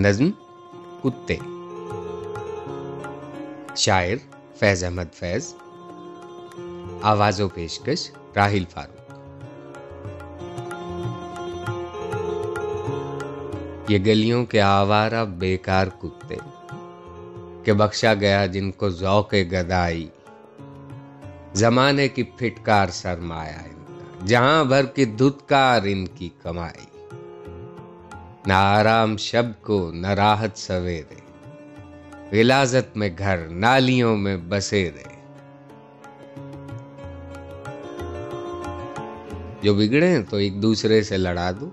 نظم کتے۔ شاعر فیض احمد فیض۔ آواز و پیشکش راہل فاروق۔ یہ گلیوں کے آوارہ بیکار کتے کہ بخشا گیا جن کو ذوق گدائی۔ زمانے کی پھٹکار سرمایا ان کا، جہاں بھر کی دھتکار ان کی کمائی۔ نہ آرام شب کو نہ راحت سویرے غلازت میں گھر نالیوں میں بسیرے جو بگڑے تو ایک دوسرے سے لڑا دو۔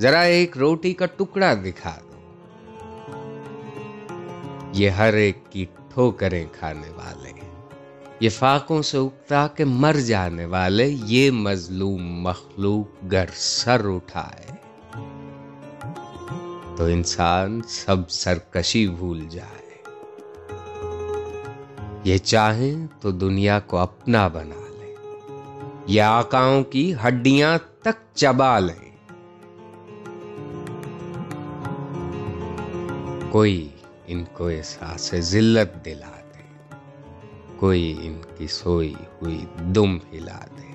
ذرا ایک روٹی کا ٹکڑا دکھا دو۔ یہ ہر ایک کی ٹھوکریں کھانے والے۔ یہ فاقوں سے اگتا کہ مر جانے والے۔ یہ مظلوم مخلوق گر سر اٹھائے۔ تو انسان سب سرکشی بھول جائے۔ یہ چاہیں تو دنیا کو اپنا بنا لے یہ آقاؤں کی ہڈیاں تک چبا لیں۔ کوئی ان کو احساس ذلت دلا دے۔ کوئی ان کی سوئی ہوئی دم ہلا دے۔